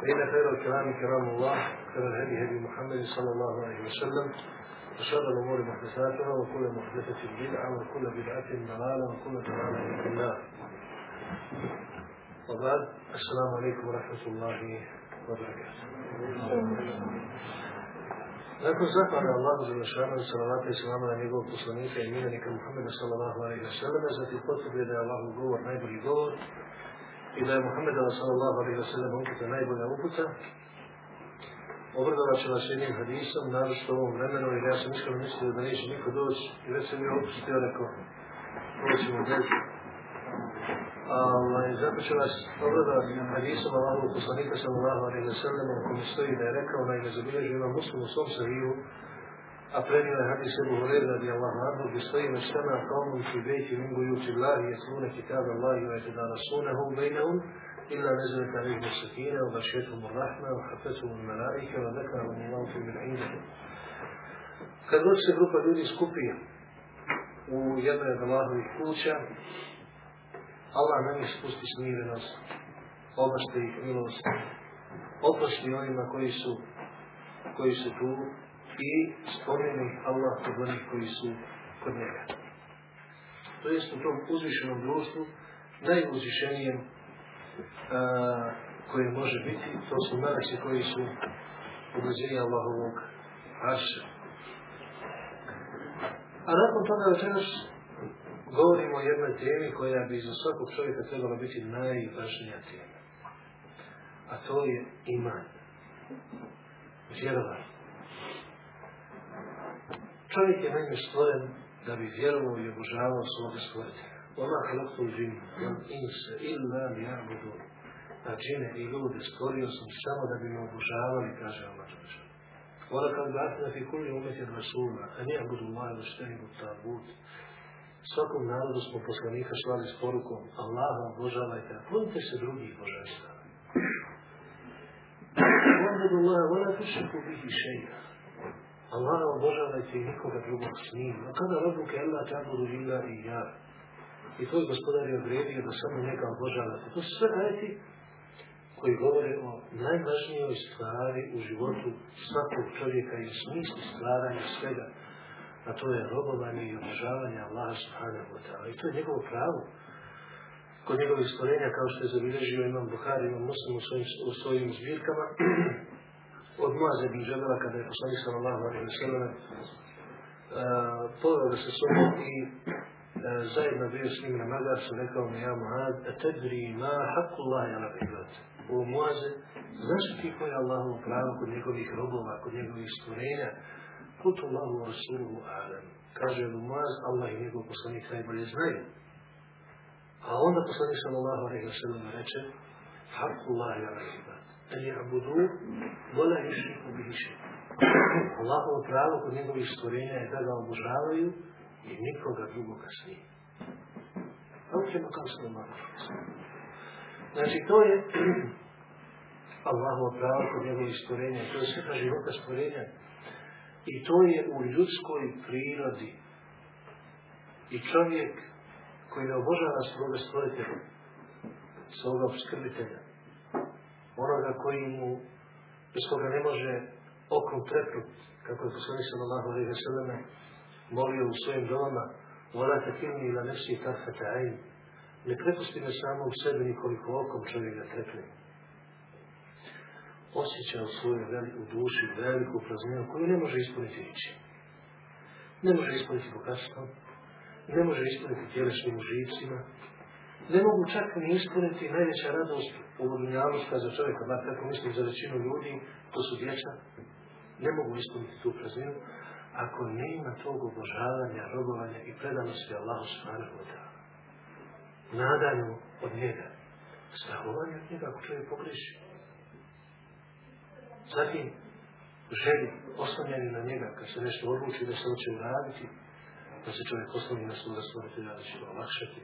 فإن خير الكلام كلام الله خير الهدي هدي محمد صلى الله عليه وسلم وشر الأمور محدثاتها وكل محدثة بدعة وكل بدعة ضلالة وكل ضلالة في النار وبعد السلام عليكم ورحمة الله وبركاته Nakon zahvala Allahu za našanu salavata i salama na njegovog poslanika i miljenika Muhammeda sallallahu alaihi wa sallam, zatim potvrde da je Allahu govor najbolji govor i da je Muhammeda sallallahu alaihi wa sallam uputa najbolja uputa, obradovat će vas jednim hadisom, naročito ovom vremenu, jer ja sam iskreno mislio da neće niko doći i već sam je opustio, rekao, proćemo bez. Allah, zato će vas obradovat hadisom Allahovog poslanika sallallahu alaihi wa sallam, u kome stoji da je rekao, naime zabilježio imam muslim u svom sahiju, a prenio je hadis Ebu Horeira radi Allah anhu bi svojim štama kaumun fi bejti mingu juti Allahi jetlune kitab Allahi wa etida rasunahum bejnahum illa nezalet alihmu u wa bašetum rahma wa hafetum malaika wa u milahu fi min indahum Kad god se grupa ljudi skupi u jednoj od Allahovih kuća, Allah ne njih spusti smirenost, obašte ih milost, oprosti onima koji su, koji su tu i spomeni Allah kod onih koji su kod njega. To jest u tom uzvišenom društvu, najuzvišenijem koje može biti, to su meleci koji su u blizini Allahovog arša. A nakon toga večeras govorimo o jednoj temi koja bi za svakog čovjeka trebala biti najvažnija tema. A to je iman. Vjerovanje. Čovjek je meni stvoren da bi vjerovao i obožavao svoga stvoritelja. Oma halaktu džinu, on insa, illa li budu. A džine i ljude stvorio sam samo da bi me obožavali, kaže Allah Đelešanu. Ona kad glasna fi kulli umetin rasula, a ne abudu Allah ili budu ta tabut. Svakom narodu smo poslanika slali s porukom Allaha obožavajte, a klonite se drugih božestva. Ona budu Allah, ona tušiku bihi šeja. Allaha obožavajte i nikoga drugog s njim. A kada robuke Allah ta'budu illa i ja. I tvoj gospodar je odredio da samo njega obožavate. To su sve ajeti koji govore o najvažnijoj stvari u životu svakog čovjeka i smislu stvaranja svega. A to je robovanje i obožavanje Allaha subhanahu wa ta'ala. I to je njegovo pravo. Kod njegovih stvorenja, kao što je zabilježio imam Buhari, imam Muslim u svojim, u svojim zbirkama, od Muaze bin Džabela, kada je poslanik sallallahu alaihi wa sallam poveo da se sobom i zajedno bio s njim na magarcu, rekao mi ja Muaz, a tedri ma haku Allahi ala ibad. O Muaze, znaš ti koji je Allahovo pravo kod njegovih robova, kod njegovih stvorenja? Kutu Allahu Rasuluhu alam. Kaže mu Muaz, Allah i njegov poslanik najbolje znaju. A onda poslanik sallallahu alaihi wa sallam reče, haku Allahi ala ibad. Ja'budu, vola išriku bihi še. Allahovo pravo kod njegovih stvorenja je da ga obožavaju i nikoga drugoga s njim. A učemo kao. Znači, to je Allahovo pravo kod njegovih stvorenja, to je sveta života stvorenja. I to je u ljudskoj prirodi. I čovjek koji ne obožava svoga stvoritelja, svoga skrbitelja, onoga koji mu, bez koga ne može okom trepnut, kako je poslanik sallallahu alaihi wa sallam molio u svojim domama, vola tekilni ila nefsi tarfata ajn. Ne prepusti me samo u sebi nikoliko okom čovjek trepne. Osjeća u svojoj veli, u duši veliku prazninu koju ne može ispuniti riči. Ne može ispuniti bogatstvom, ne može ispuniti tjelesnim užicima, ne mogu čak ni ispuniti najveća radost u dunjaluška za čovjeka, bar tako mislim za većinu ljudi, to su djeca, ne mogu ispuniti tu prazninu, ako nema tog obožavanja, robovanja i predanosti Allahu subhanahu wa. Nadanju od njega. Strahovanje od njega ako čovjek pogreši. Zatim, želi, oslanjani na njega, kad se nešto odluči da se hoće uraditi, da se čovjek osloni na svoga stvoritelja, da će to olakšati.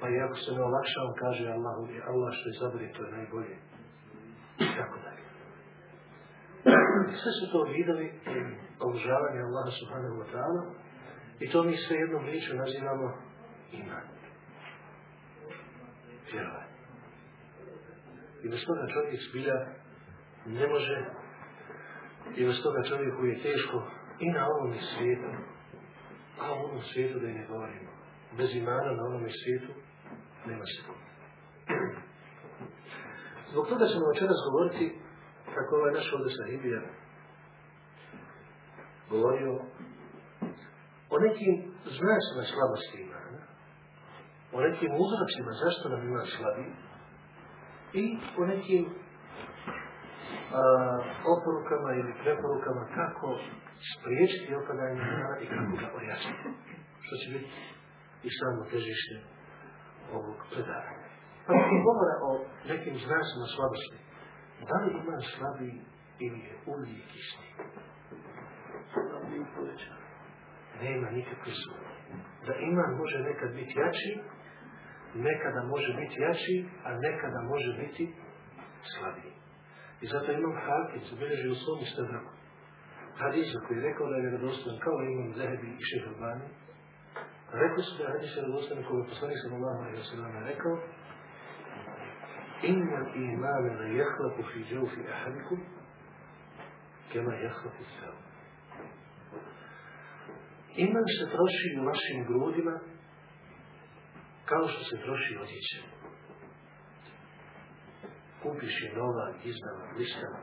Pa i ako se ne olakša, on kaže Allah, Allah što izabri, to je najbolje. I tako dalje. Sve su to vidovi obožavanja Allaha subhanahu wa ta'ala i to mi sve jednom riječu nazivamo iman. Vjerovanje. I bez toga čovjek zbilja ne može i bez toga čovjeku je teško i na ovom svijetu, a ovom svijetu da i ne govorimo. Bez imana na ovom svijetu nema se Zbog toga ćemo večeras govoriti kako ovaj naš ovdje sahibija govorio o nekim znacima slabosti imana, o nekim uzročima zašto nam ima slabi i o nekim a, oporukama ili preporukama kako spriječiti opadanje imana i kako ga ojačiti. Što će biti i samo težište ovog predavanja. Pa mi govora o nekim znacima slabosti. Da li iman slabi ili je uvijek isti? Nema nikakve sumnje. Da iman može nekad biti jači, nekada može biti jači, a nekada može biti slabiji. I zato imam Hafiz, bilježi u svom istadraku. Hadisa koji je rekao da je vjerodostojan kao imam Zehebi i Šeherbani. Rekli su da je hadis vjerodostojan koji je poslanik sallallahu alaihi wa sallam rekao إن الإيمان لا يخلق في جوف أحدكم كما يخلق الثوب Iman se troši u vašim grudima kao što se troši odjeća. Kupiš je nova, izdana, blistava.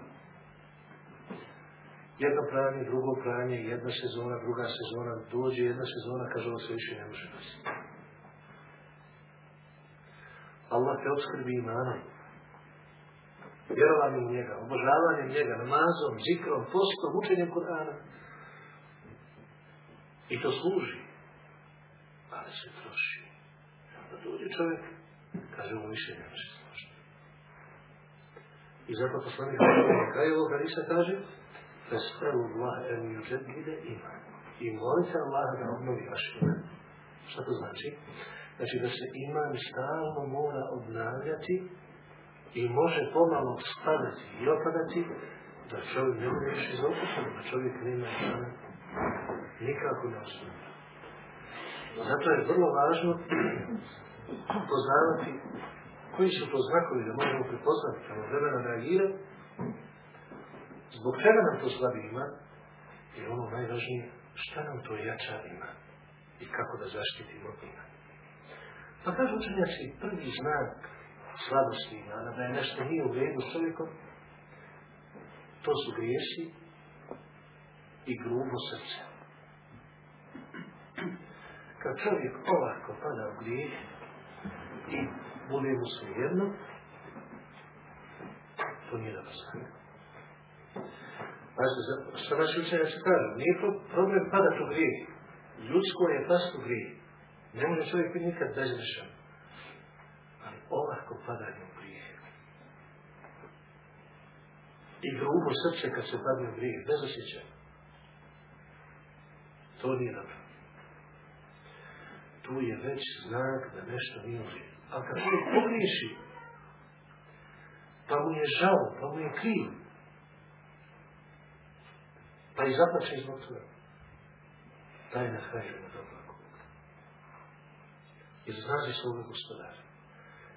Jedno pranje, drugo pranje, jedna sezona, druga sezona, dođe jedna sezona, kaže ovo se više ne može nositi. Allah te obskrbi imanom. Vjerovanjem njega, obožavanjem njega, namazom, zikrom, postom, učenjem Kur'ana. I to služi. Ali se troši. Da dođe čovjek, kaže ovo više ne može složiti. I zato poslanik na kraju ovog hadisa kaže Festaru Allah en yuđedide iman. I molite Allah da obnovi vaš iman. Šta to znači? Znači da se iman stalno mora obnavljati i može pomalo spadati i opadati da čovjek ne bude više izokupan, da čovjek nema imana nikako ne osnovi. Zato je vrlo važno poznavati koji su to znakovi da možemo prepoznati kada vremena reagira, zbog čega nam to slabi ima, je ono najvažnije šta nam to jača ima i kako da zaštitimo ima. Pa kažu učenjaci, prvi znak slabosti imana, da je nešto nije u redu s čovjekom, to su grijesi i grubo srce. Kad čovjek ovako pada u grijeh i bude mu sve jedno, to nije dobro. Pazite, što naši učenjaci kažu, nije problem padati u grijeh. Ljudsko je past u grijeh. Ne može čovjek biti nikad bezgrešan. Ali ovako padanje u grijeh. I grubo srce kad se padne u grijeh, bez osjećanja. To nije dobro. Tu je već znak da nešto nije u redu. A kad čovjek pogriješi, pa mu je žao, pa mu je kriv, pa i zaplače zbog toga, taj na kraju na dobro jer znazi svoga gospodara.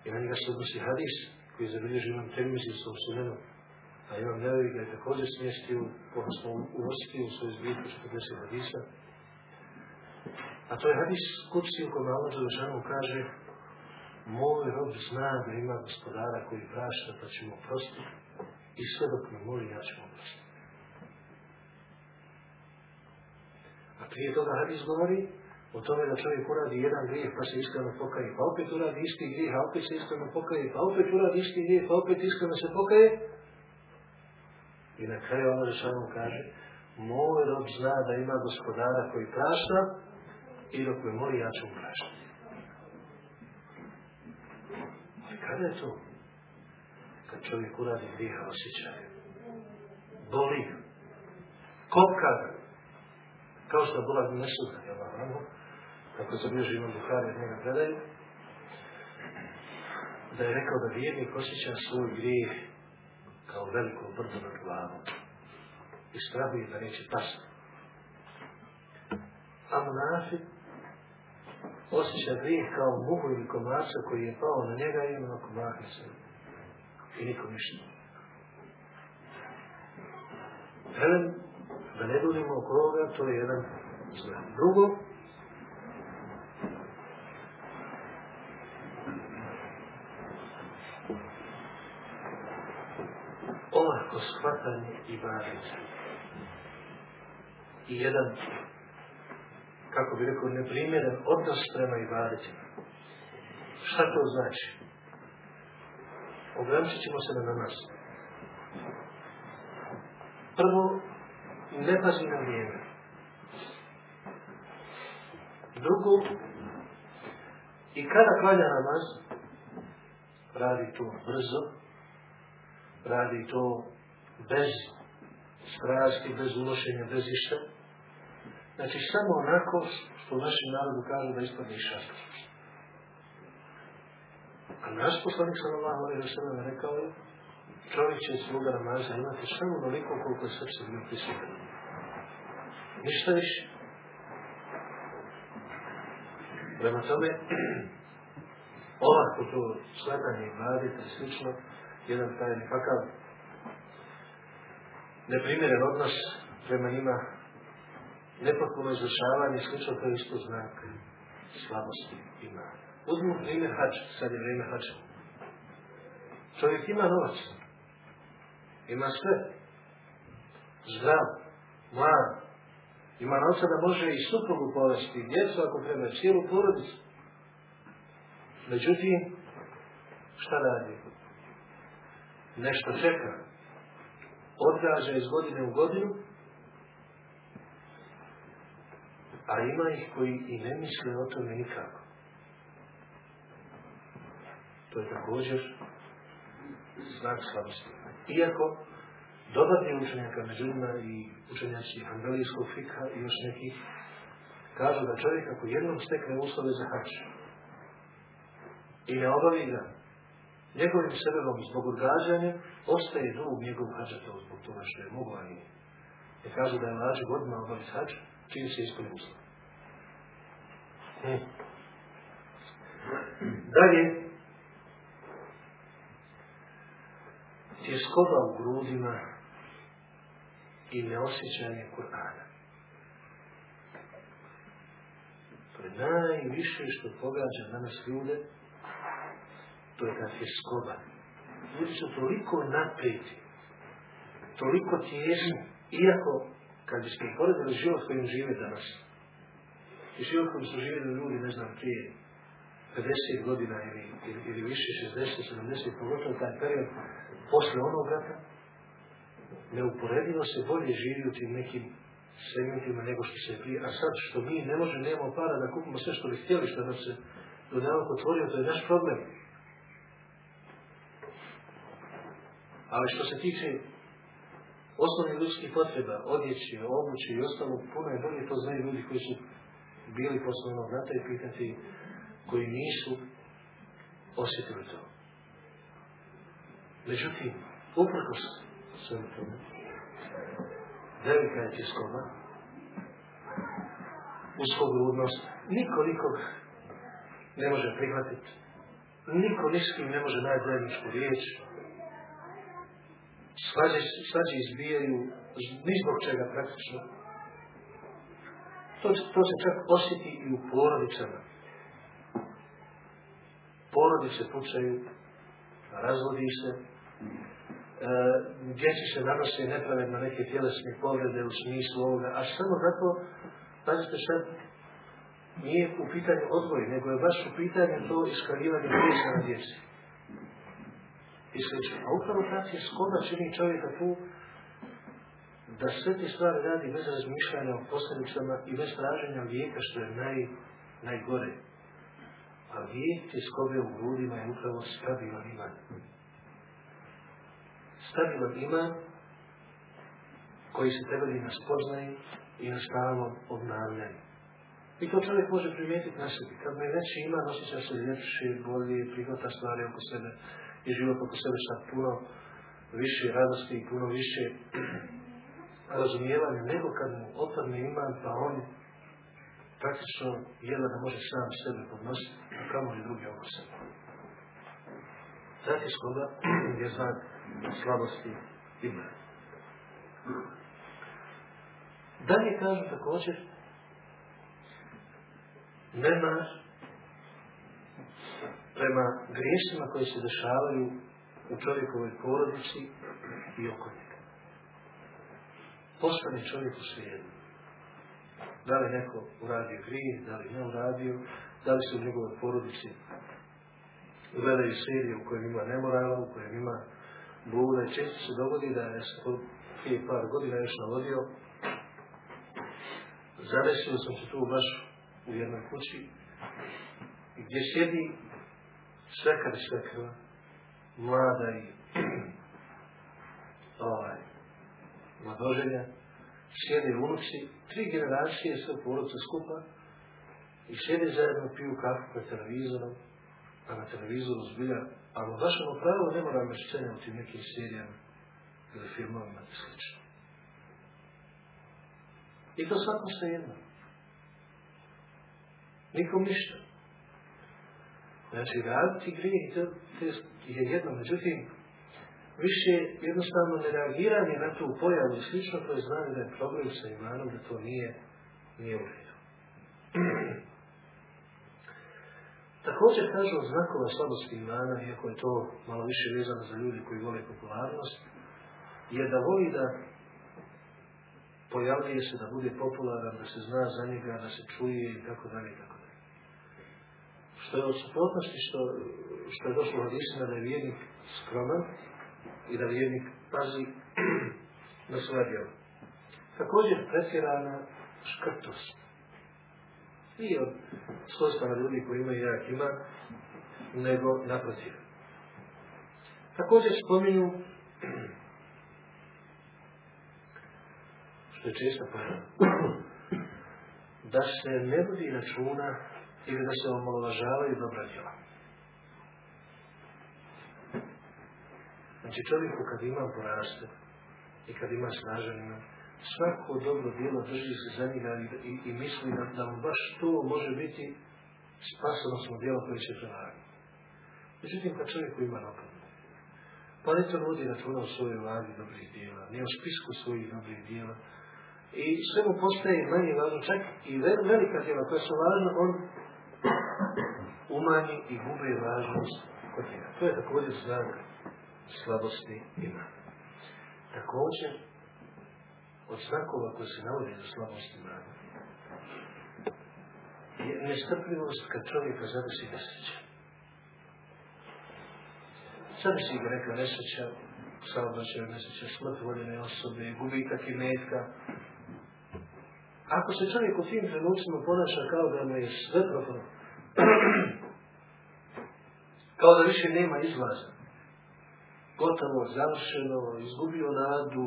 I na njega se odnosi hadis koji zabilježi imam termizi u svom. A imam nevi ga je također smjestio, odnosno uvostio u svoju zbirku 40 hadisa. A to je hadis kući u kome Allah Đelešanu kaže Moj rob zna da ima gospodara koji prašta pa ćemo prostiti i sve dok me moli ja ću mu prostiti. A prije toga hadis govori o tome da čovjek uradi jedan grijeh pa se iskreno pokaje, pa opet uradi isti grijeh, a opet se iskreno pokaje, pa opet uradi isti grijeh, pa opet iskreno se pokaje. I na kraju ono Žešanu kaže, moj rob zna da ima gospodara koji prašta i dok me moli ja ću mu praštati. Ali kada je to? Kad čovjek uradi grijeha osjećaje. boli ga, kao što je nesuda, jel vam kako se bliži imam Buhari od njega predaju, da je rekao da vjernik osjeća svoj grijeh kao veliko brdo nad glavom i strahuje da neće pasti. A munafik osjeća grijeh kao muhu ili komarca koji je pao na njega i mahne se. I nikom ništa. Velim, da ne budemo oko ovoga, to je jedan znak. Drugo, olako shvatanje i važice. I jedan kako bi rekao, neprimjeren odnos prema ibadecima. Šta to znači? Ograničit ćemo se na namaz. Prvo, ne pazi na vrijeme. Drugo, i kada klanja namaz, radi to brzo, radi to bez strasti, bez unošenja, bez išta, Znači, samo onako što našem narodu kažu da ispadne iz šastra. A naš poslanik sallallahu alaihi wa rekao je čovjek će svoga namaza imati samo onoliko koliko je srce bio prisutno. Ništa više. Prema tome, ovako to sletanje i mladite i slično, jedan taj nekakav neprimjeren odnos prema njima nepotpuno izvršavanje, slično to je isto znak slabosti ima. Uzmimo primjer hača, sad je vrijeme hača. Čovjek ima novac, ima sve, zdrav, mlad, ima novca da može i suprugu povesti, djecu ako treba, cijelu porodicu. Međutim, šta radi? Nešto čeka. Odgađa iz godine u godinu, a ima ih koji i ne misle o tome nikako. To je također znak slabosti. Iako je učenjaka među njima i učenjaci angelijskog fika i još nekih kažu da čovjek ako jednom stekne uslove za hač i ne obavi ga njegovim sebebom zbog odgađanja, ostaje dug njegov hađa to zbog toga što je mogla i kažu da je lađe godina obaviti hađa, čim se ispuni uslov. Hmm. Dalje, tjeskoba u grudima i neosjećanje Kur'ana. To je najviše što pogađa danas ljude, to je ta tjeskoba. Ljudi su toliko napeti, toliko tjesni, iako kad bismo poredili život kojim žive danas, i život kojim su živjeli ljudi, ne znam, prije 50 godina ili, ili, ili više, 60, 70, pogotovo taj period posle onog rata, neuporedivo se bolje živi u tim nekim segmentima nego što se prije. A sad što mi ne možemo, nemamo para da kupimo sve što bi htjeli, što nam se do nekako otvorio, to je naš problem. Ali što se tiče osnovnih ljudskih potreba, odjeće, obuće i ostalo, puno je bolje, to znaju ljudi koji su bili posle onog rata i pitati koji nisu osjetili to. Međutim, uprkos velika je tiskoba, uskogrudnost, niko nikog ne može prihvatiti, niko ni s kim ne može naći zajedničku riječ, svađe, svađe izbijaju ni zbog čega praktično. To, to se čak osjeti i u porodicama. Porodice pucaju, razvodi se, e, djeci se nanose nepravedno neke tjelesne povrede u smislu ovoga, a samo zato, pazite sad, nije u pitanju odgoj, nego je baš u pitanju to iskaljivanje prijesa na djeci i slično. A upravo ta skoda čini čovjeka tu da sve te stvari radi bez razmišljanja o posljedicama i bez traženja lijeka što je naj, najgore. A lijek skobe u grudima je upravo stabilan iman. Stabilan iman koji se temelji na spoznaju i na stalnom obnavljanju. I to čovjek može primijetiti na sebi. Kad me već ima, osjeća se ljepše, bolje, prihvata stvari oko sebe i život oko sebe sa puno više radosti i puno više razumijevanja nego kad mu opadne ima, pa on praktično jedva da može sam sebe podnositi, a kamo i drugi oko sebe. Zatiskom je znak slabosti ima. Dalje kažu također, nema prema grijesima koji se dešavaju u čovjekovoj porodici i oko njega. Postane čovjek u svijetu. Da li neko uradio grije, da li ne uradio, da li se u njegovoj porodici gledaju serije u kojem ima nemorala, u kojem ima blude. Često se dogodi da je prije par godina još navodio zadesio sam se tu baš u jednoj kući gdje sjedi svekar i svekra, mlada i ovaj, mladoženja, sjede unuci, tri generacije sve porodice skupa i sjede zajedno, piju kafu pred televizorom, a na televizoru zbilja, ali baš ono pravo ne moram u tim nekim serijama ili filmovima i slično. I to svakom se jedno. Nikom ništa. Znači, raditi grijeh je jedno, međutim, više jednostavno ne reagiranje na tu pojavu i slično, to je znanje da je problem sa imanom, da to nije, nije u redu. Također kažu znakova slabosti imana, iako je to malo više vezano za ljudi koji vole popularnost, je da voli da pojavljuje se da bude popularan, da se zna za njega, da se čuje i tako dalje i tako dalje. Što je od suprotnosti što, što je došlo od istina da je vjernik skroman i da vjernik pazi na svoje djelo. Također pretjerana škrtost. Nije od svojstava ljudi koji imaju jak ima, nego naprotiv. Također spominju što je često da se ne budi računa ili da se omalovažavaju dobra djela. Znači čovjeku kad ima poraste i kad ima snažan svako dobro djelo drži se za njega i, i, i misli da, da mu baš to može biti spasonosno djelo koje će prelagati. Međutim, kad čovjeku ima napadno, pa ne to vodi računa o svojoj vladi dobrih djela, ne o spisku svojih dobrih djela, i sve mu postaje manje važno, čak i velika djela koja su važna, on umanji i gube važnost kod njega. To je također znak slabosti ima. Također, od znakova koje se navode za slabost imana, je nestrpljivost kad čovjeka zadesi nesreća. Si ga rekla nesreća, saobraćaj nesreća, smrt voljene osobe, gubitak i metka, ako se čovjek u tim trenucima ponaša kao da mu je sve kao da više nema izlaza, gotovo, završeno, izgubio nadu,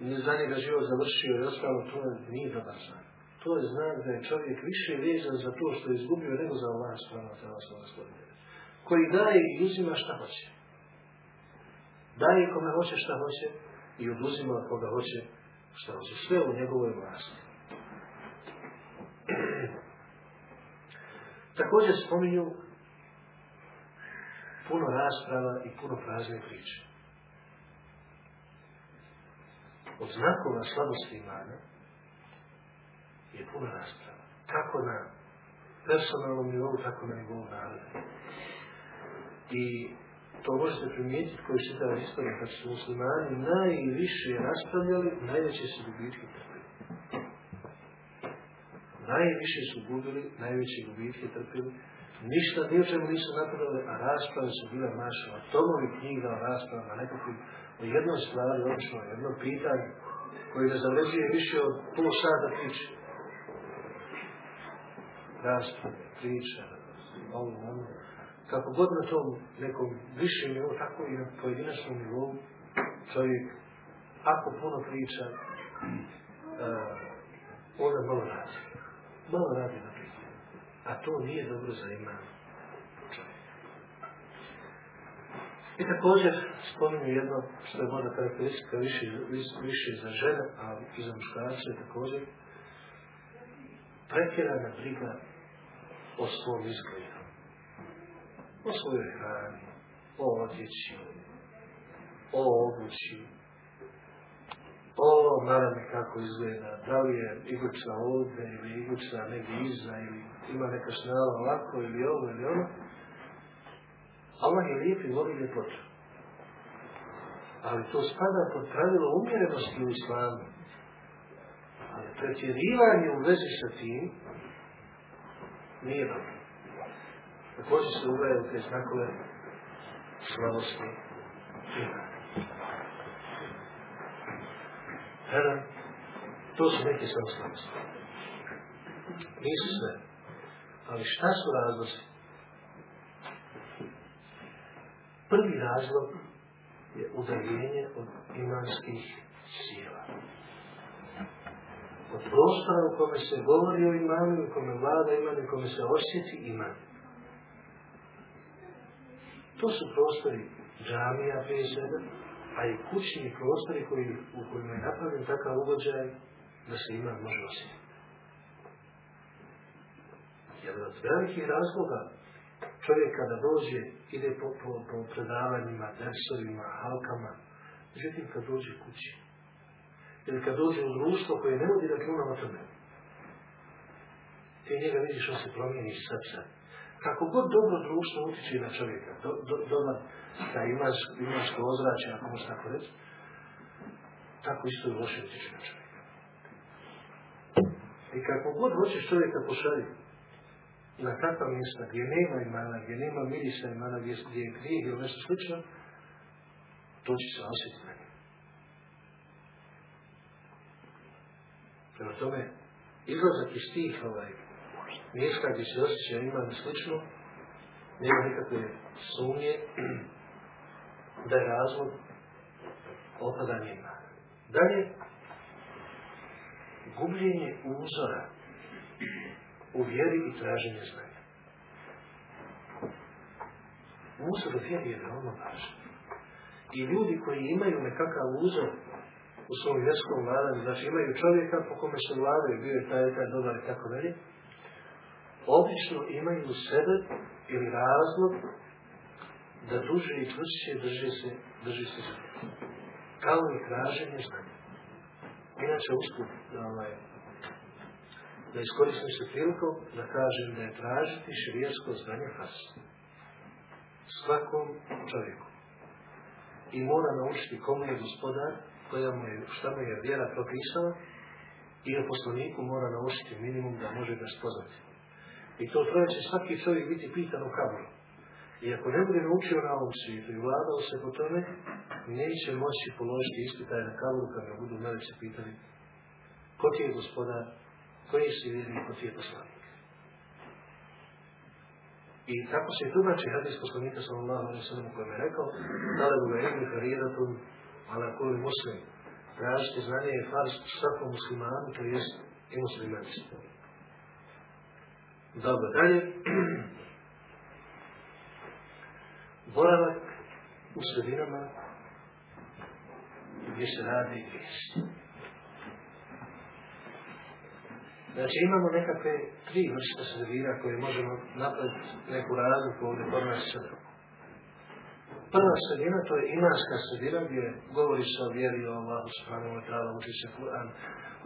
ne za njega život završio i ostalo, to je nije dobar znak. To je znak da je čovjek više vezan za to što je izgubio nego za Allah strana tela. Koji daje i uzima šta hoće. Daje kome hoće šta hoće i oduzima koga hoće šta hoće. Sve u njegovoj vlasti. Također spominju puno rasprava i puno prazne priče. Od znakova slabosti imana je puno rasprava. Kako na personalnom nivou, tako na nivou naroda. I to možete primijetiti koji čitava istorija, kad su muslimani najviše raspravljali, najveće su gubitke trpili najviše su gubili, najveće gubitke trpili, ništa ni o čemu nisu napravili, a rasprave su bile mašava, tomovi knjiga o raspravama, nekakvim o jednoj stvari, obično o jednom pitanju, koji ne zavređuje više od pol sata priče. Rasprave, priče, ovo, ono. Kako god na tom nekom višem nivou, tako i na pojedinačnom nivou, čovjek ako puno priča, uh, onda malo radi. Malo radi na priču. A to nije dobro za iman I također spominju jedno što je možda karakteristika više, više za žene, a i za muškarce također, pretjerana briga o svom izgledu, o svojoj hrani, o odjeći, o obući, o naravno kako izgleda, da li je iguća ovdje ili iguća negdje iza ili ima neka šnjava ovako ili ovo ili ono. Allah je lijep i voli ljepotu. Ali to spada pod pravilo umjerenosti u islamu. Ali pretjerivanje u vezi sa tim nije dobro. Također se ugledaju te znakove slabosti imana. Jedan, to su neke slabosti. Nisu sve. Ali šta su razlozi? Prvi razlog je udaljenje od imanskih sila. Od prostora u kome se govori o imanu, u kome vlada iman, u kome se osjeti iman. To su prostori džamija prije sebe, a i kućni prostori koji, u kojima je napravljen takav ugođaj da se iman može osjetiti. Jer od velikih razloga čovjek kada dođe, ide po, po, po predavanjima, dersovima, halkama, međutim kad dođe kući, ili kad dođe u društvo koje ne vodi računa o tome, ti njega vidiš, on se promijeni iz srca. Kako god dobro društvo utiče na čovjeka, do, do, dobar, da imaš, imaš ozračje, ako možeš tako reći, tako isto i loše utiče na čovjeka. I kako god hoćeš čovjeka pošaljiti, na takva mjesta gdje nema imana, gdje nema mirisa imana, gdje, gdje je grijeh ili nešto slično, to će se osjetiti na njim. Prema tome, izlazak iz tih ovaj, mjesta gdje se osjeća iman slično, nema nikakve sumnje da je razlog opadanja imana. Dalje, gubljenje uzora u vjeri i traženje znanja. Uzor u vjeri je veoma važan. I ljudi koji imaju nekakav uzor u svom vjerskom vladanju, znači imaju čovjeka po kome se vladaju, bio je taj, taj dobar i tako dalje, obično imaju u sebe ili razlog da duže i čvršće drži se, drži se Kao i traženje znanja. Inače, usput, ovaj, da iskoristim se prilikom da kažem da je tražiti širijersko znanje has. Svakom čovjeku. I mora naučiti komu je gospodar, koja mu je, šta mu je vjera propisala, i o poslaniku mora naučiti minimum da može ga spoznati. I to troje će svaki čovjek biti pitan u kaburu. I ako ne bude naučio na ovom svijetu i vladao se po tome, neće moći položiti ispitaj na kaburu kad ga budu meleci pitali ko ti je gospodar, koji si vjerni ko ti je poslanik. I tako se tumači hadis poslanika sallallahu alaihi sallam kojem je rekao da li bude ilmi kariratun ala kuli muslim. Tražiti znanje je fars svakom muslimanu, to jest i muslimanci. Dobro, dalje. Boravak u sredinama gdje se radi vijest. Znači imamo nekakve tri vrste sredina koje možemo napraviti neku razliku ovdje kod nas. Prva sredina to je imanska sredina gdje govori se o vjeri o Allahu subhanahu wa ta'ala, uči se Kur'an,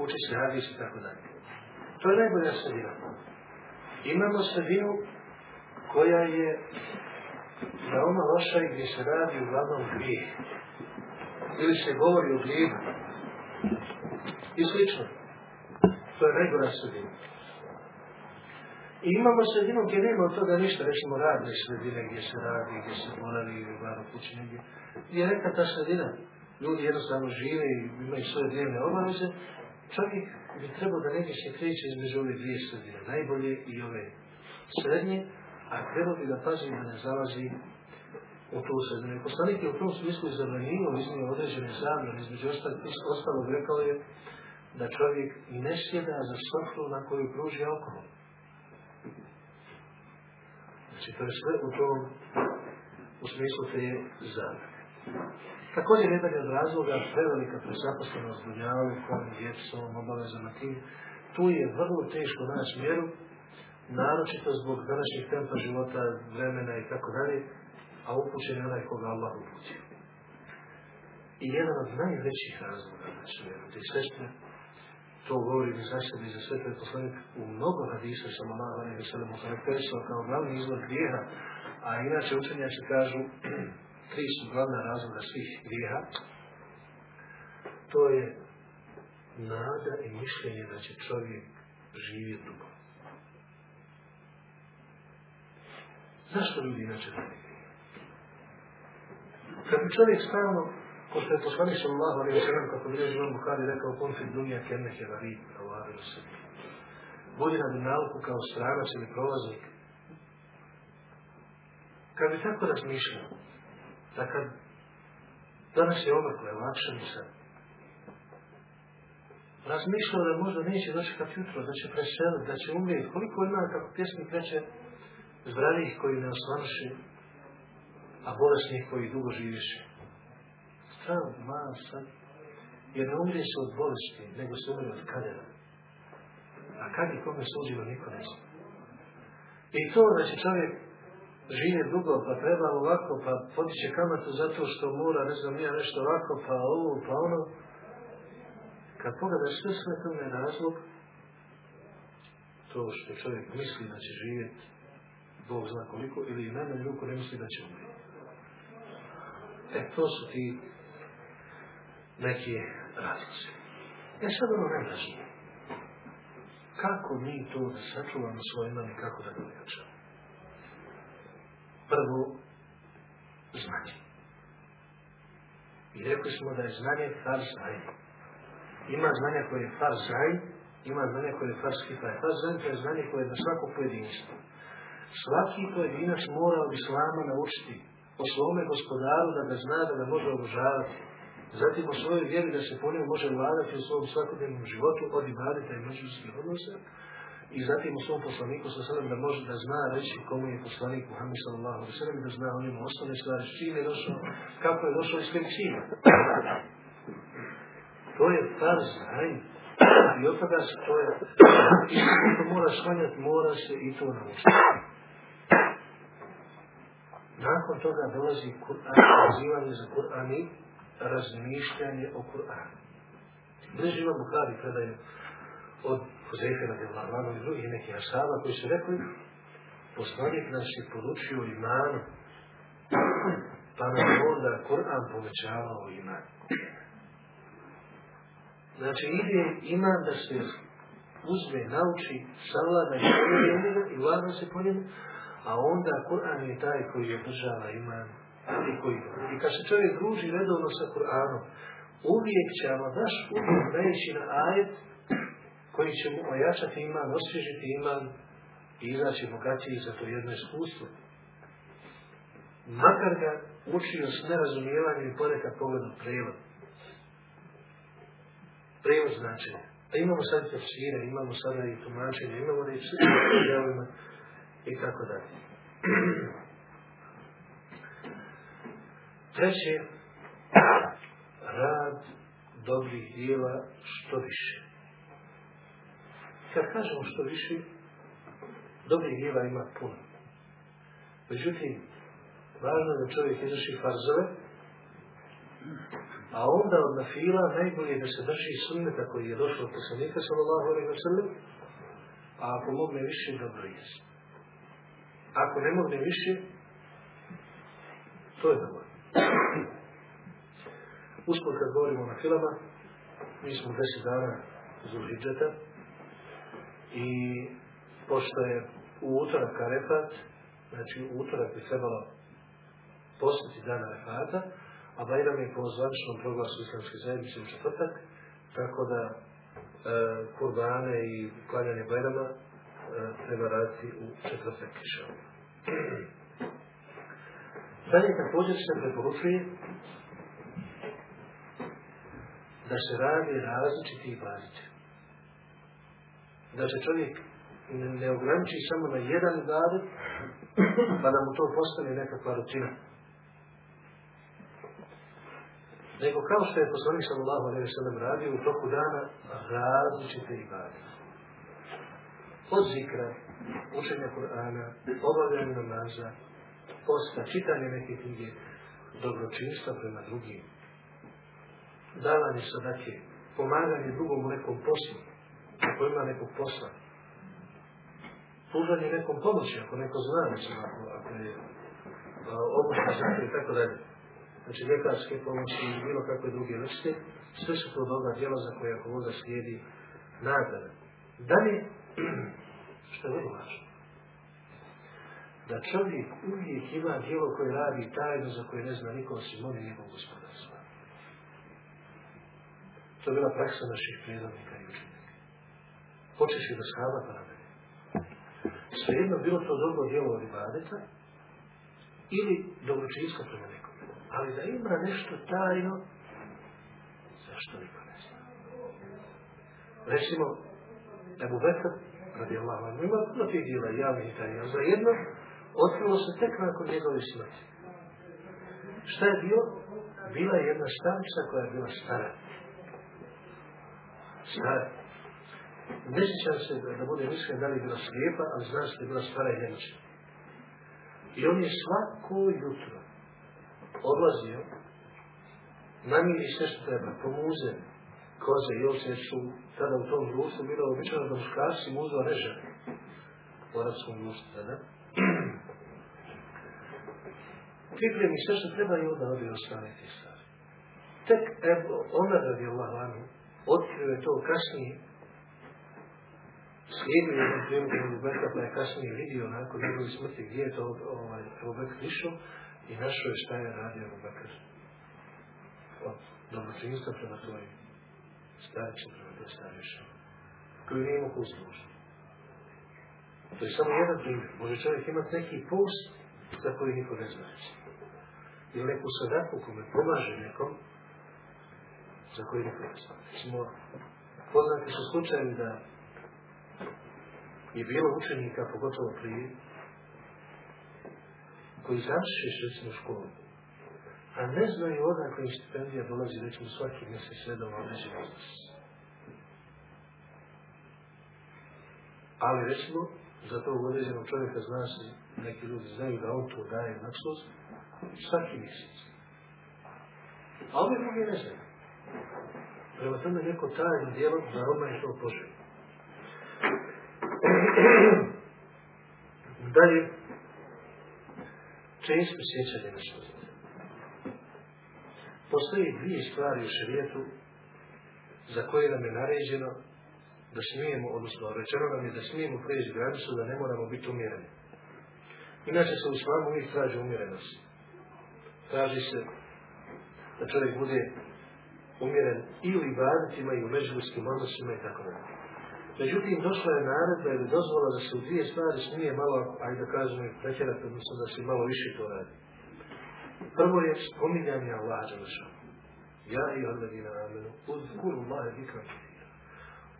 uči se hadis i tako dalje. To je najbolja sredina. Imamo sredinu koja je veoma loša i gdje se radi uglavnom grijeh. Ili se govori o grijehu. I slično. To je najgora sredina. I imamo sredinu gdje nema od toga ništa, recimo radne sredine gdje se radi, gdje se boravi ili varo kući negdje. Gdje je neka ta sredina, ljudi jednostavno žive i imaju svoje dnevne obaveze, čovjek bi trebao da negdje se kreće između ove dvije sredine, najbolje i ove srednje, a trebao bi da pazi da ne zalazi u tu sredinu. Poslanik je u tom smislu izabranio, iznio određene zabrane, između ostalog rekao je da čovjek ne sjeda za sofru na koju pruži alkohol. Znači to je sve u tom, u smislu te zabrane. Također jedan je od razloga prevelika prezaposlenost dunjavom, djecom, obavezama tim. Tu je vrlo teško naći mjeru, naročito zbog današnjih tempa života, vremena i tako dalje, a upućen je onaj koga Allah uputio. I jedan od najvećih razloga, znači, i sestre, to govori za sebe i za sve poslanik u mnogo hadisa sam ne bi sada mu kao glavni izvor grijeha, a inače učenjaci kažu tri su glavna razloga svih grijeha. To je nada i mišljenje da će čovjek živjeti dugo. Zašto ljudi inače da Kad bi čovjek stalno, ko što je poslanik sallallahu alaihi wa sallam, kako bi je Imam Bukhari rekao, kon fi dunija kemnek je varid, kao u sebi. Budi na dunalku kao stranac ili prolaznik. Kad bi tako razmišljao, da kad danas je omrklo, je lakše mu se razmišljao da možda neće dočekati jutro, da će preseliti, da će umrijeti. Koliko ima, kako pjesnik reče, zdravih koji ne osvanuše, a bolesnih koji dugo živiše. Stav, man, sad. Jer ne se od bolesti, nego se umrije od kadera. A kad je kome suđilo, niko ne zna. I to da će čovjek živi dugo, pa treba ovako, pa podiće kamatu zato što mora, ne znam, nije nešto ovako, pa ovo, pa ono. Kad pogleda sve sve tome razlog, to što čovjek misli da će živjeti, Bog zna koliko, ili najmanju ruku ne misli da će umrijeti. E, to su ti neki razlozi. E sad ono najvažnije. Kako mi to da sačuvamo svoj iman i kako da ga ojačamo? Prvo, znanje. I rekli smo da je znanje far zaj. Ima znanja koje je far zaj, ima znanja koje je far skifaj. Far zaj to je znanje koje je za svako pojedinstvo. Svaki pojedinac mora od islama naučiti o svome gospodaru da ga zna da ga može obožavati. Zatim o svojoj vjeri da se po njemu može vladati u svom svakodnevnom životu od ibadeta i međuljudskih odnosa. I zatim u svom poslaniku sa sallam da može da zna reći komu je poslanik Muhammed sallallahu alaihi sallam i da zna o njemu osnovne stvari, s čim je došao, kako je došao iz kojeg cilja. To je farz, hajn. I od toga se to je, isto mora shvanjati, mora se i to naučiti. Nakon toga dolazi Kur'an, pozivanje za Kur'an i razmišljanje o Kur'anu. Bliži ima Bukhari predaje od Huzefe radijallahu anhu i drugih nekih asaba koji su rekli poslanik nas je poručio imanu pa nam onda Kur'an povećavao iman. Znači ide iman da se uzme, nauči, savlada i vlada se po a onda Kur'an je taj koji održava iman i koji I kad se čovjek druži redovno sa Kur'anom, uvijek će ama baš uvijek reći na ajet koji će mu ojačati iman, osvježiti iman i izaći bogatiji za to jedno iskustvo. Makar ga učio s nerazumijevanjem i ponekad pogledom prevod. Prevod znači. A imamo sad tefsire, imamo sada i tumačenje, imamo i sve i tako dalje. Treće, rad dobrih dijela što više. Kad kažemo što više, dobrih dijela ima puno. Međutim, važno je da čovjek izvrši farzove, a onda od nafila najbolje da se drži sunneta koji je došao od poslanika sallallahu alaihi wa sallam, a ako mogne više, dobro jest. Ako ne mogne više, to je dobro. Uspod kad govorimo na filama, mi smo deset dana Zulhidžeta i pošto je u utorak Arefat, znači u utorak bi trebalo postati dana Arefata, a Bajram je po zvančnom proglasu islamske zajednice u četvrtak, tako da e, kurbane i klanjanje Bajrama e, treba raditi u četvrtak kiša. Dalje također se preporučuje da se radi različiti ibadeti. Da se čovjek ne ograniči samo na jedan ibadet, pa da mu to postane nekakva rutina. Nego kao što je poslanik sallallahu alejhi ve sellem radio u toku dana različite ibadete. Od zikra, učenja Kur'ana, obavljanja namaza, posta, čitanje neke knjige, dobročinstva prema drugim, davanje sadake, pomaganje drugom u nekom poslu, ako ima nekog posla, pružanje nekom pomoći, ako neko zna, mislim, ako, ako je obučna zato i tako dalje. Znači, ljekarske pomoći i bilo kakve druge vrste, sve su to dobra djela za koje ako voda slijedi nagrada. Dalje, što je vrlo važno, da čovjek uvijek ima djelo koje radi tajno za koje ne zna niko osim on i njegov gospodarstva. To je bila praksa naših prijedovnika i učenika. Počeši da shava pa. Svejedno bilo to dobro djelo od ibadeta ili dobročinstvo prema nekom. Ali da ima nešto tajno, zašto niko ne zna? Recimo, Ebu Bekr, radi Allah, ima puno tih djela javnih i tajnih, za jedno otkrilo se tek nakon njegove smrti. Šta je bilo? Bila je jedna stavica koja je bila stara. Stara. Ne sjećam se da, da bude iskren da li je bila slijepa, ali znam se da je bila stara nemoćna. I on je svako jutro odlazio, namiri sve što treba, pomuze, koze i ovce su tada u tom društvu bilo običano da muškarci muzu, a ne žene. U arabskom društvu tada. Pripremi sve što treba i onda odi ostaviti stvari. Tek evo, ona radi Allah vanu, otkrio je to kasnije, slijedio jednom prilikom Ebu Bekra, pa je kasnije vidio nakon njegove smrti gdje je to ovaj, Ebu Bekr išao i našao je šta je radio Ebu Bekr. Od dobročinstva prema tvojim starići, prema tvojim starišima, koji nije imao uslužiti. To je samo jedan primjer. Može čovjek imati neki post za koji niko ne zna. Ili neku sadaku kome pomaže nekom za koji niko ne zna. Smo poznati su slučajevi da je bilo učenika, pogotovo prije, koji završiš recimo školu, a ne znaju odakle im stipendija dolazi recimo svaki mjesec sve do određen iznos. Ali recimo, za tog određenog čovjeka zna neki ljudi znaju da on to daje na sos, svaki mjesec. A ovi drugi ne znaju. Prema tome neko tajno dijelo da je to poželj. Dalje, često sjećanje na smrt. Postoji dvije stvari u šarijetu za koje nam je naređeno da smijemo, odnosno rečeno nam je da smijemo preći granicu, da ne moramo biti umjereni. Inače se u islamu uvijek traži umjerenost. Traži se da čovjek bude umjeren i u ibaditima i u međuljskim odnosima i tako dalje. Međutim, došla je naredba ili dozvola da se u dvije stvari smije malo, ajde da kažemo i pretjerati, odnosno da se malo više to radi. Prvo je spominjanje Allaha Đelešanu. Ja i Allahina amenu, uzkuru Allahe dikram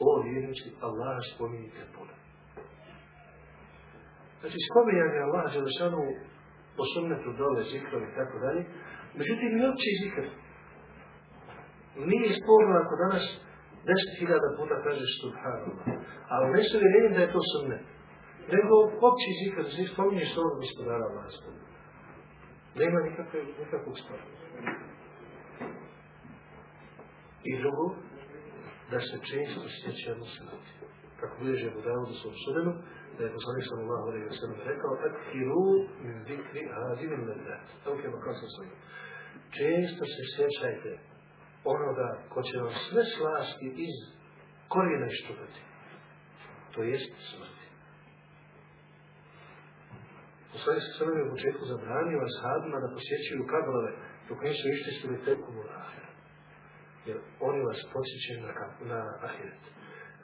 O vjernici, Allah spominjite puno. Znači, spominjanje Allaha Đelešanu po sunnetu dole, zikrovi i tako dalje, međutim i opći zikr. Nije sporno ako danas deset hiljada puta kažeš subhanallah. Ali ne se vjerujem da je to sunnet. Nego opći zikr, zikr, spominješ svog gospodara Allah Nema nikakve, nikakvog spora. I drugo, da se često sjećamo smrti. Kako Dawud u svom sunenu, da je poslanik sallallahu alaihi wa sallam rekao Akhiru min zikri hazim. Evo kema kao sam sam. Često se sjećajte onoga ko će vam sve slasti iz korijena ištuvati. To jest smrti. Poslanik sallam je u početku zabranio ashabima da posjećuju kabrove dok nisu ištistili teku u ahir jer oni vas posjećaju na, na ahiret.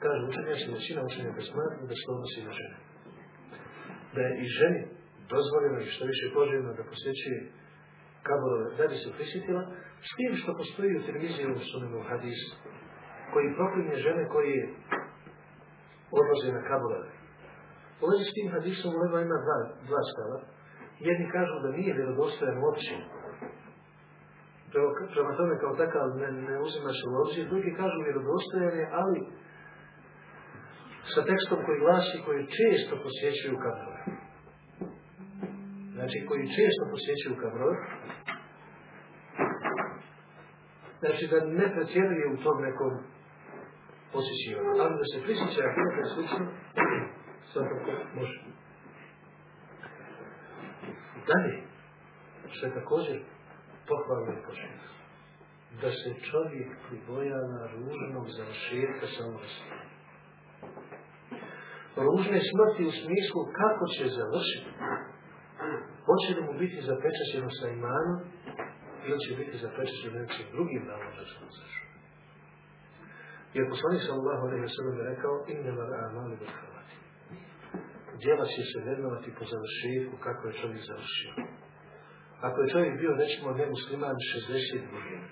Kaže učenjaci, većina učenjaka smatra da se odnosi na žene. Da je i ženi dozvoljeno i što više poželjno da posjećuje kaborove, da bi se prisjetila, s tim što postoji u televiziji u sunenu hadis, koji proklinje žene koje odlaze na kaborove. U s tim hadisom ima dva, dva stava. Jedni kažu da nije vjerodostojan uopće. Prema, prema tome kao takav ne, ne uzima se u obzir. Drugi kažu vjerodostojan je, ali sa tekstom koji glasi koji često posjećuju kabrove. Znači koji često posjećuju kabrove. Znači da ne pretjeruje u tom nekom posjećivanju. Ali da se prisjeća ako je slično, svakako može. Dalje, što je također pohvalno i poželjno, da se čovjek pribojava ružnog završetka samoga ružne smrti u smislu kako će završiti. Hoće li mu biti zapečaćeno sa imanom ili će biti zapečaćeno nekim drugim se završi. Jer poslanik wa sallam je rekao innama amali bil. Djela će se vrednovati po završetku kako je čovjek završio. Ako je čovjek bio nećemo nemusliman 60 godina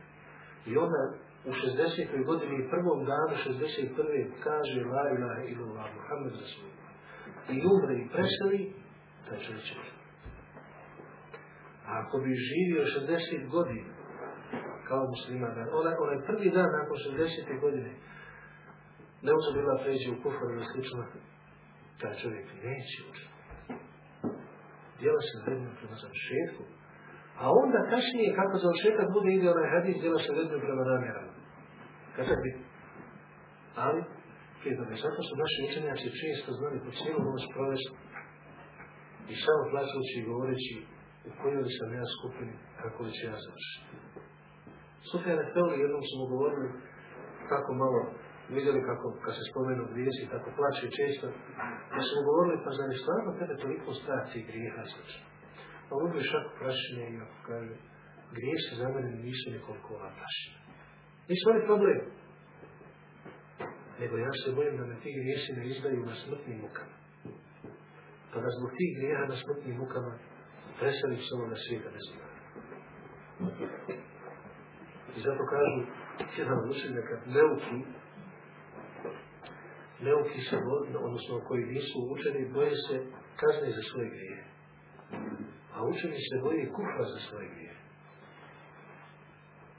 i onda u 60. godini prvom danu 61. kaže La ilaha illallah Muhammed Rasulullah i umre i preseli, taj čovjek će A ako bi živio 60 godina kao musliman, onaj, onaj prvi dan nakon 60. godine ne bila pređe u kufar ili slično, taj čovjek neće učiti. Djela se vredno prema završetku, a onda kasnije, kako završetak bude ide onaj hadis, djela se vredno prema namjerama. Kada bi? Ali, prije toga, zato su naši učenjaci često znali po cijelu noć provesti i samo plaćući i govoreći u kojoj sam ja skupini, kako će ja završiti. Sufjane Teoli jednom su mu govorili kako malo vidjeli kako, kad se spomenu grijesi, kako plaće često, da su mu govorili, pa zar je stvarno tebe toliko strati i grijeha slično. A on je šak prašine i ako kaže, grijesi za mene nisu nikoliko ova prašina. Nisu oni problem. Nego ja se bojim da me ti grijesi ne izdaju na smrtnim mukama. Pa da zbog tih grijeha na smrtnim mukama preselim se ovoga svijeta ne znam. I zato kažu, jedan od učenjaka, neuki, neuki se, odnosno koji nisu učeni, boje se kazne za svoje grije. A učeni se boje kufra za svoje grije.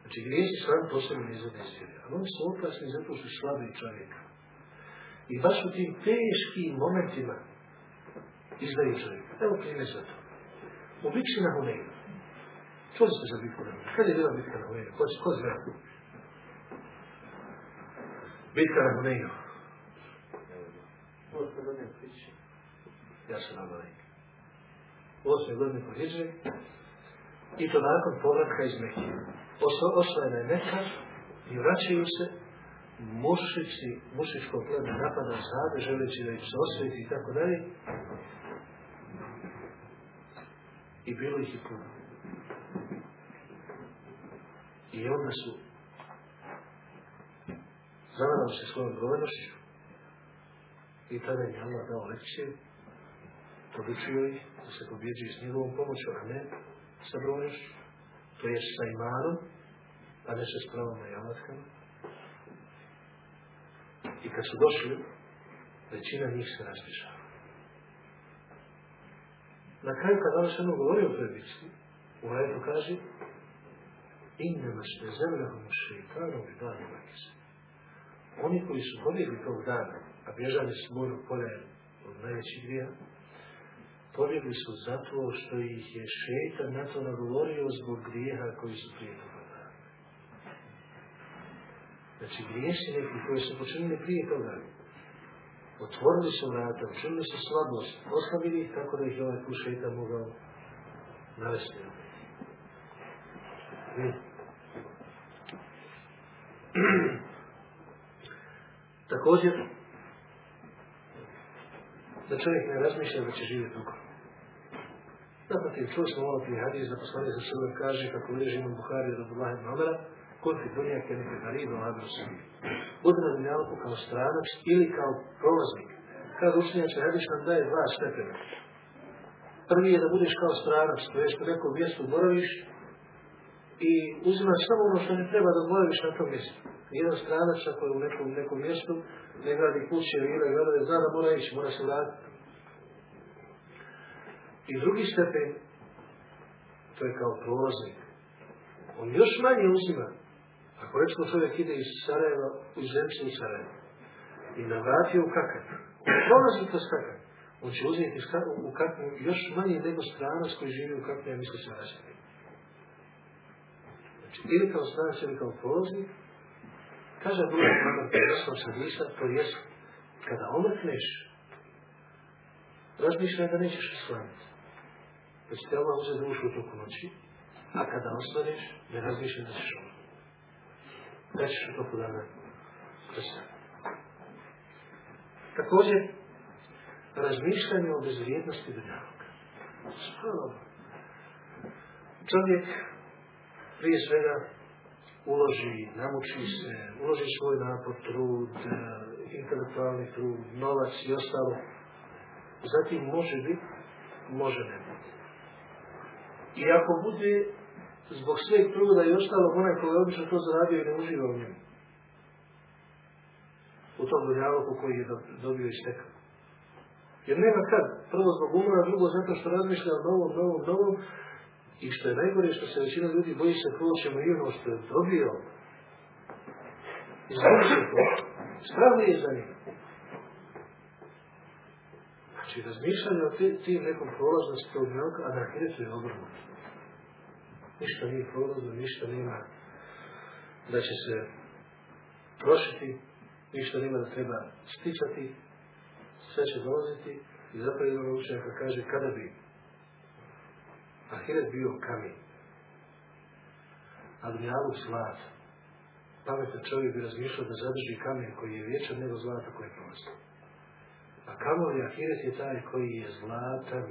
Znači grijesi sam po sebi ne izvode iz Ali oni su opasni zato su slabi čovjeka. I baš u tim teškim momentima izdaju čovjeka. Evo primjer za to. U bitci na Huneju. Čuli ste za bitku na Huneju? Kad je bila bitka na Huneju? Ko, ko zna? Bitka na Huneju. Ja sam na Huneju. Osme godine po Hidži. I to nakon povratka iz Mekije osvojena je Meka i vraćaju se mušici, mušičko pleme napada sade, želeći da ih se osvijeti i tako dalje. I bilo ih i puno. I onda su zavadali se svojom brojnošću i tada je Allah dao lekcije, podučio ih da se pobjeđuju s njegovom pomoću, a ne sa brojnošću to je sa imanom, a ne sa spravom i amatkama. I kad su došli, većina njih se razbježala. Na kraju kad Allah samo govori o toj bitci, u ajetu kaže Innama ste zemljahom šeitanom i akisa. Oni koji su pobjegli tog dana, a bježali s mojeg polja od najvećih grija, pobjegli su zato što ih je šeitan na to nagovorio zbog grijeha koji su prije toga Znači grijesi neki koji su počinili prije toga. Otvorili su vrata, učinili su slabost, oslabili ih tako da ih ovaj put šeitan mogao navesti. Također, da čovjek ne razmišlja da će živjeti dugo. Naprotiv, čuli smo malo prije hadis da poslanik za sebe kaže kako leži imam Buhari od Abdullah ibn kod ti dunja ke neke garibu adru sebi. Budi na dunjalku kao stranac ili kao prolaznik. Kad učenjače hadis nam daje dva stepena. Prvi je da budeš kao stranac, to je što neko mjestu boraviš i uzima samo ono što ne treba da boraviš na tom mjestu. Jedan stranac ako je u nekom, nekom mjestu, ne gradi kuće, vile, gradove, zna da mora ići, mora se vratiti. I drugi stepen, to je kao prolaznik. On još manje uzima. Ako recimo čovjek ide iz Sarajeva u zemlju u Sarajevo i navratio u kakav, prolazi to skakav, on će uzeti u kakvu još manje nego stranac koji živi u kakvu, ja misli se vraćati. Znači, ili kao stranac ili kao prolaznik, kaže Muhammed, sam sadisa, to jest, kada omrkneš, razmišljaj da nećeš osvaniti. Da će te Allah uzeti dušu u toku noći, a kada osvaneš, ne razmišljaj da ćeš omrknuti. Da ćeš u toku dana krstati. Također, razmišljanje o bezvrijednosti dunjavog. Čovjek prije svega uloži, namuči se, uloži svoj napor, trud, e, intelektualni trud, novac i ostalo. Zatim može biti, može ne. I ako bude zbog sveg truda i ostalo, onaj koji je obično to zaradio i ne uživa u njemu. U tom dunjavoku koji je dobio i stekao. Jer nema kad, prvo zbog umora, drugo zato što razmišlja o novom, novom, novom, i što je najgore što se većina ljudi boji se proćemo i ono što je dobio. Se to. Strah je za njim. Znači, razmišljanje o tim nekom prolaznosti tog nauka, a na ahiretu je obrnuto. Ništa nije prolazno, ništa nema da će se trošiti, ništa nema da treba sticati, sve će dolaziti i zapravo jedan učenjaka kaže kada bi Ahiret bio kamen. A dunjavu zlat. Pametan čovjek bi razmišljao da zadrži kamen koji je vječan nego zlata koje prolazi. A kamoli Ahiret je taj koji je zlatan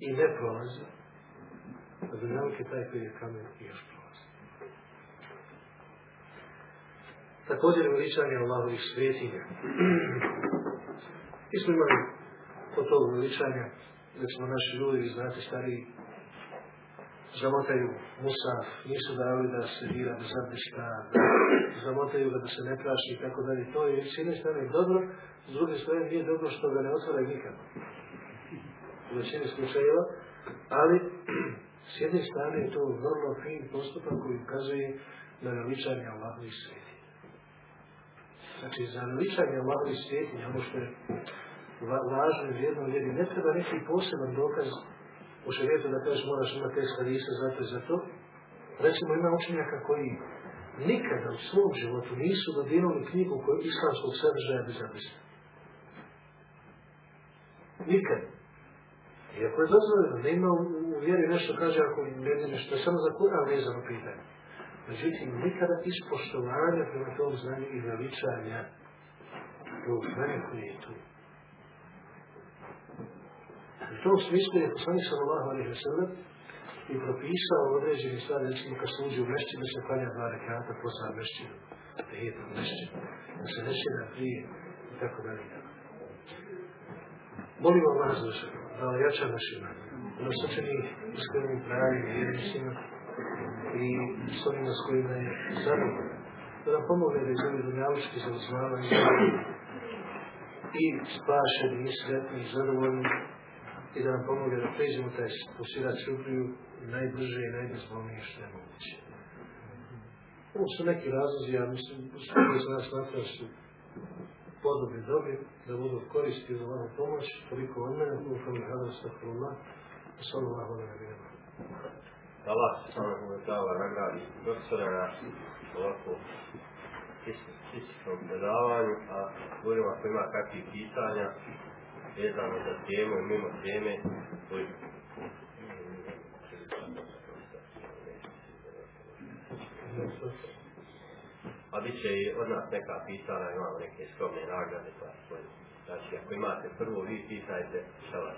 i ne prolazi. A dunjavu je taj koji je kamen i još prolazi. Također veličanje Allahovih svetinja. Mi smo imali od tog veličanja, recimo naši ljudi, znate, stariji zamotaju musaf, nisu dali da se dira bez abdešta, zamotaju ga da se ne praši i tako dalje. To je s jedne strane dobro, s druge strane nije dobro što ga ne otvaraju nikad. U većini slučajeva, ali s jedne strane je to vrlo fin postupak koji ukazuje na veličanje Allahovi sveti. Znači, za veličanje Allahovi sveti, ono što je važno i vrijedno vjeri, ne treba neki poseban dokaz u šarijetu da kažeš moraš imati tekst hadisa zato i zato. Recimo ima učenjaka koji nikada u svom životu nisu dodirnuli knjigu koju islamskog sadržaja bez zapisa. Nikad. Iako je dozvoljeno da ima u, vjeri nešto kaže ako ne nešto, samo za Kur'an vezano pitanje. Međutim, nikada ispoštovanja prema tom znanju i veličanja tog znanja koji je tu. Tom smislu je poslanik sallallahu alaihi wa sallam i propisao određene stvari, recimo kad uđe u mešćinu, se klanja dva rekata posla mešćinu, da je jedno mešćinu, da se ne sjeda prije i tako dalje i tako. Molimo Allah za da ojača naš iman, da nas učini iskrenim pravim vjernicima i s onima s kojima je zadovoljno, da nam pomogne da iz ovih dunjavučki zavzmavanja i spašeni, i sretni, i zadovoljni, i da nam pomogne da pređemo taj posirat šuplju najbrže i najbezbolnije što je moguće. Ovo su neki razlozi, ja mislim, koji se nas smatrao su podobni dobri, da budu koristi za ovu pomoć, toliko od mene, u komi hada stakfirullah, a sallu Allah na nebijama. Allah subhanahu wa ta'ala nagradi profesora na ovako ističnom predavanju, a budemo ako ima kakvih pitanja, vezano za temu i mimo teme koji A bit će i od nas neka pitanja, imamo neke skromne nagrade, pa Znači, ako imate prvo, vi pitajte šta vas